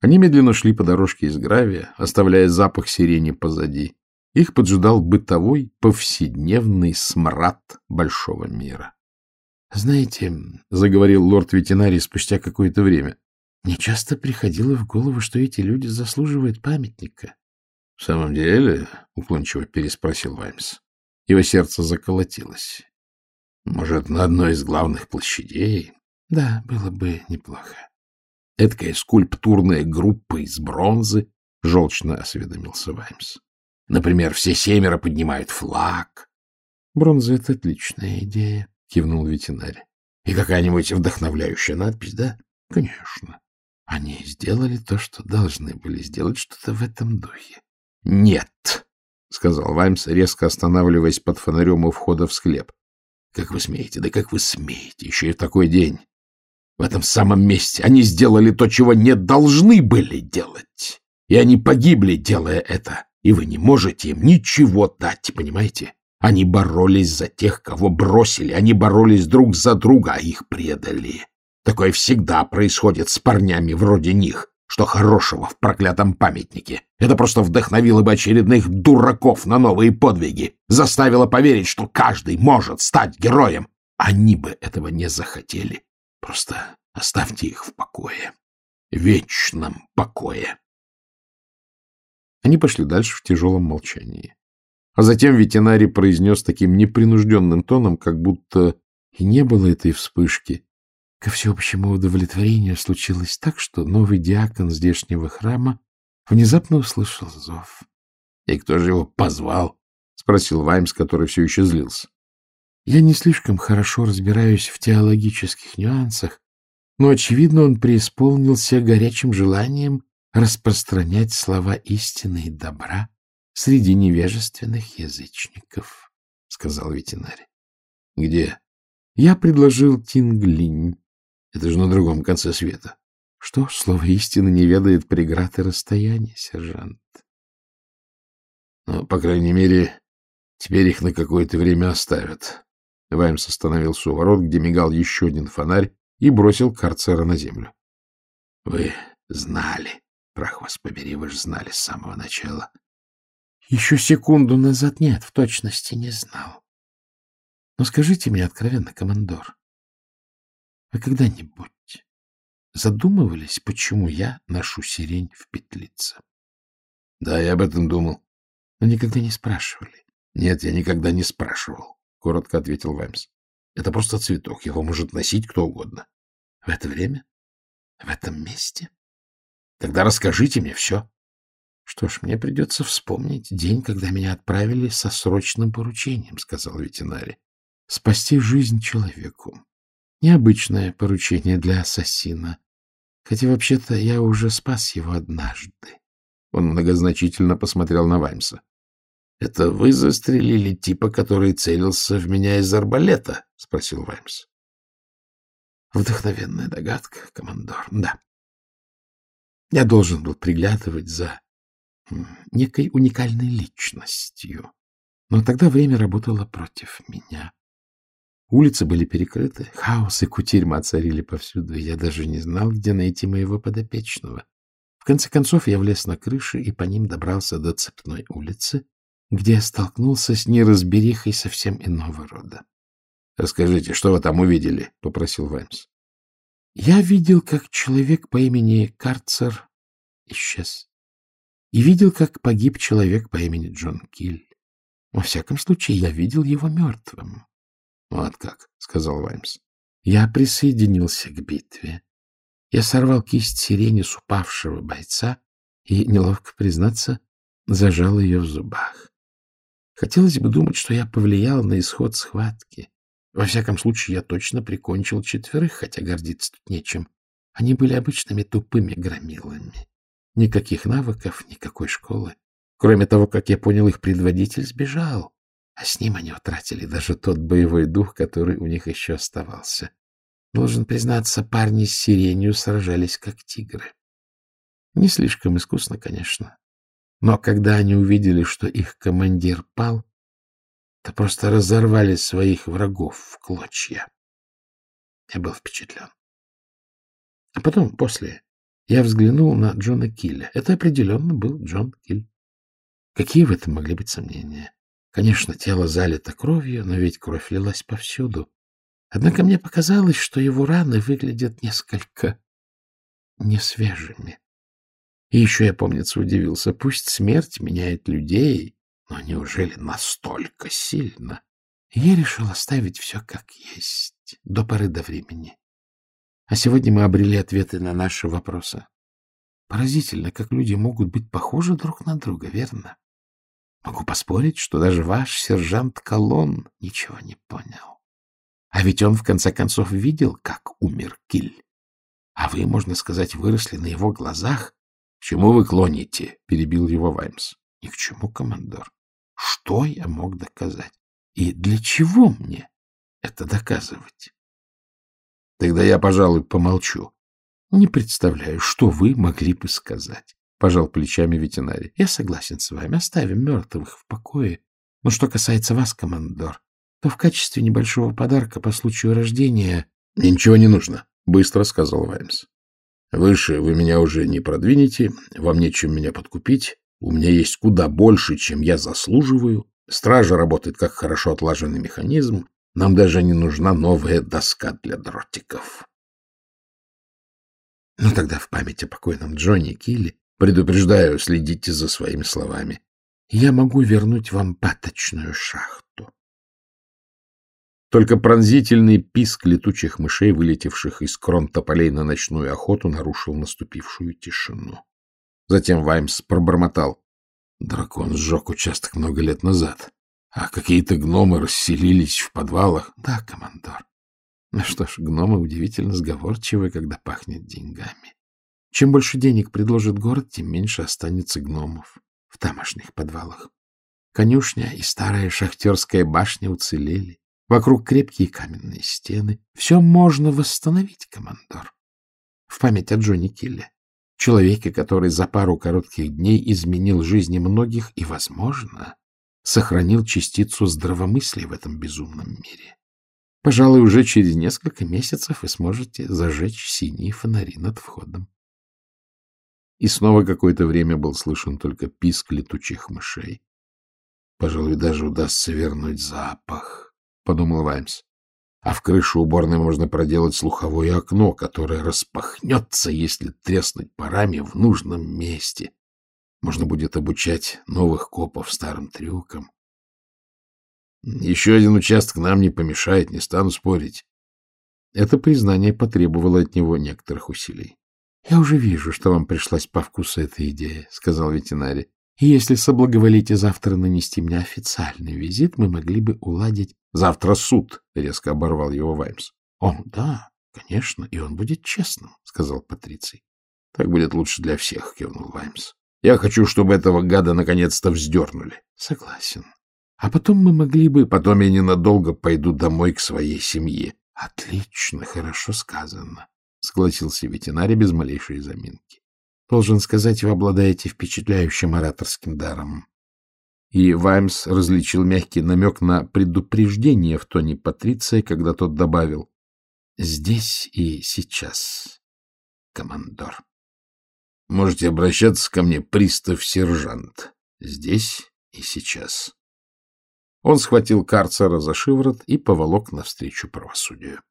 Они медленно шли по дорожке из гравия, оставляя запах сирени позади. Их поджидал бытовой, повседневный смрад большого мира. — Знаете, — заговорил лорд-ветеринарий спустя какое-то время, — мне часто приходило в голову, что эти люди заслуживают памятника. — В самом деле? — уклончиво переспросил Ваймс. Его сердце заколотилось. — Может, на одной из главных площадей? — Да, было бы неплохо. — Эдакая скульптурная группа из бронзы, — желчно осведомился Ваймс. — Например, все семеро поднимают флаг. — Бронза — это отличная идея, — кивнул ветеринарий. — И какая-нибудь вдохновляющая надпись, да? — Конечно. Они сделали то, что должны были сделать, что-то в этом духе. — Нет, — сказал Ваймс, резко останавливаясь под фонарем у входа в склеп. — Как вы смеете? Да как вы смеете? Еще и в такой день. В этом самом месте они сделали то, чего не должны были делать. И они погибли, делая это. И вы не можете им ничего дать, понимаете? Они боролись за тех, кого бросили. Они боролись друг за друга, а их предали. Такое всегда происходит с парнями вроде них. Что хорошего в проклятом памятнике? Это просто вдохновило бы очередных дураков на новые подвиги, заставило поверить, что каждый может стать героем. Они бы этого не захотели. Просто оставьте их в покое. Вечном покое. Они пошли дальше в тяжелом молчании. А затем ветеринарий произнес таким непринужденным тоном, как будто и не было этой вспышки, Ко всеобщему удовлетворению случилось так, что новый диакон здешнего храма внезапно услышал зов. — И кто же его позвал? — спросил Ваймс, который все еще злился. — Я не слишком хорошо разбираюсь в теологических нюансах, но, очевидно, он преисполнился горячим желанием распространять слова истины и добра среди невежественных язычников, — сказал ветеринарий. — Где? — Я предложил Тинглинь. Это же на другом конце света. Что слово истины не ведает преград и расстояния, сержант? Ну, по крайней мере, теперь их на какое-то время оставят. Ваймс остановился у ворот, где мигал еще один фонарь, и бросил карцера на землю. — Вы знали, прах вас побери, вы же знали с самого начала. — Еще секунду назад нет, в точности не знал. Но скажите мне откровенно, командор, вы когда-нибудь задумывались, почему я ношу сирень в петлице? — Да, я об этом думал. — Но никогда не спрашивали. — Нет, я никогда не спрашивал, — коротко ответил Ваймс. — Это просто цветок, его может носить кто угодно. — В это время? В этом месте? — Тогда расскажите мне все. — Что ж, мне придется вспомнить день, когда меня отправили со срочным поручением, — сказал ветеринарий. — Спасти жизнь человеку. Необычное поручение для ассасина. Хотя, вообще-то, я уже спас его однажды. Он многозначительно посмотрел на Ваймса. — Это вы застрелили типа, который целился в меня из арбалета? — спросил Ваймс. — Вдохновенная догадка, командор. Да. Я должен был приглядывать за некой уникальной личностью. Но тогда время работало против меня. Улицы были перекрыты, хаос и кутерьма царили повсюду, и я даже не знал, где найти моего подопечного. В конце концов я влез на крыши и по ним добрался до цепной улицы, где я столкнулся с неразберихой совсем иного рода. — Расскажите, что вы там увидели? — попросил Ваймс. — Я видел, как человек по имени Карцер исчез. И видел, как погиб человек по имени Джон Киль. Во всяком случае, я видел его мертвым. — Вот как, — сказал Ваймс. Я присоединился к битве. Я сорвал кисть сирени с упавшего бойца и, неловко признаться, зажал ее в зубах. Хотелось бы думать, что я повлиял на исход схватки. Во всяком случае, я точно прикончил четверых, хотя гордиться тут нечем. Они были обычными тупыми громилами. Никаких навыков, никакой школы. Кроме того, как я понял, их предводитель сбежал а с ним они утратили даже тот боевой дух, который у них еще оставался. Должен признаться, парни с сиренью сражались как тигры. Не слишком искусно, конечно. Но когда они увидели, что их командир пал, то просто разорвали своих врагов в клочья. Я был впечатлен. А потом, после, Я взглянул на Джона Килля. Это определенно был Джон Киль. Какие в этом могли быть сомнения? Конечно, тело залито кровью, но ведь кровь лилась повсюду. Однако мне показалось, что его раны выглядят несколько несвежими. И еще я, помнится, удивился. Пусть смерть меняет людей, но неужели настолько сильно? я решил оставить все как есть, до поры до времени. А сегодня мы обрели ответы на наши вопросы. Поразительно, как люди могут быть похожи друг на друга, верно? Могу поспорить, что даже ваш сержант Колон ничего не понял. А ведь он, в конце концов, видел, как умер Киль. А вы, можно сказать, выросли на его глазах. — К чему вы клоните? — перебил его Ваймс. — Ни к чему, командор. Что я мог доказать? И для чего мне это доказывать? Тогда я, пожалуй, помолчу. Не представляю, что вы могли бы сказать. Пожал плечами ветеринарий. Я согласен с вами. Оставим мертвых в покое. Но что касается вас, командор, то в качестве небольшого подарка по случаю рождения... — Ничего не нужно, — быстро сказал Ваймс. — Выше вы меня уже не продвинете, вам нечем меня подкупить. У меня есть куда больше, чем я заслуживаю. Стража работает как хорошо отлаженный механизм. Нам даже не нужна новая доска для дротиков. Ну тогда в память о покойном Джонни Килли предупреждаю, следите за своими словами. Я могу вернуть вам паточную шахту. Только пронзительный писк летучих мышей, вылетевших из крон тополей на ночную охоту, нарушил наступившую тишину. Затем Ваймс пробормотал. Дракон сжег участок много лет назад. А какие-то гномы расселились в подвалах. Да, командор. Ну что ж, гномы удивительно сговорчивы, когда пахнет деньгами. Чем больше денег предложит город, тем меньше останется гномов в тамошних подвалах. Конюшня и старая шахтерская башня уцелели. Вокруг крепкие каменные стены. Все можно восстановить, командор. В память о Джонни Килле. Человеке, который за пару коротких дней изменил жизни многих и, возможно, сохранил частицу здравомыслия в этом безумном мире. Пожалуй, уже через несколько месяцев вы сможете зажечь синие фонари над входом. И снова какое-то время был слышен только писк летучих мышей. Пожалуй, даже удастся вернуть запах, — подумал Ваймс. А в крышу уборной можно проделать слуховое окно, которое распахнется, если треснуть парами в нужном месте. Можно будет обучать новых копов старым трюкам. Еще один участок нам не помешает, не стану спорить. Это признание потребовало от него некоторых усилий. — Я уже вижу, что вам пришлась по вкусу эта идея, — сказал ветеринарий. — И если соблаговолите завтра нанести мне официальный визит, мы могли бы уладить... — Завтра суд, — резко оборвал его Ваймс. — О, да, конечно, и он будет честным, — сказал Патриций. — Так будет лучше для всех, — кивнул Ваймс. Я хочу, чтобы этого гада наконец-то вздернули. — Согласен. А потом мы могли бы... Потом я ненадолго пойду домой к своей семье. — Отлично, хорошо сказано, — согласился ветеринарий без малейшей заминки. Должен сказать, вы обладаете впечатляющим ораторским даром. И Ваймс различил мягкий намек на предупреждение в тоне Патриция, когда тот добавил «Здесь и сейчас, командор». Можете обращаться ко мне, пристав-сержант. Здесь и сейчас. Он схватил карцера за шиворот и поволок навстречу правосудию.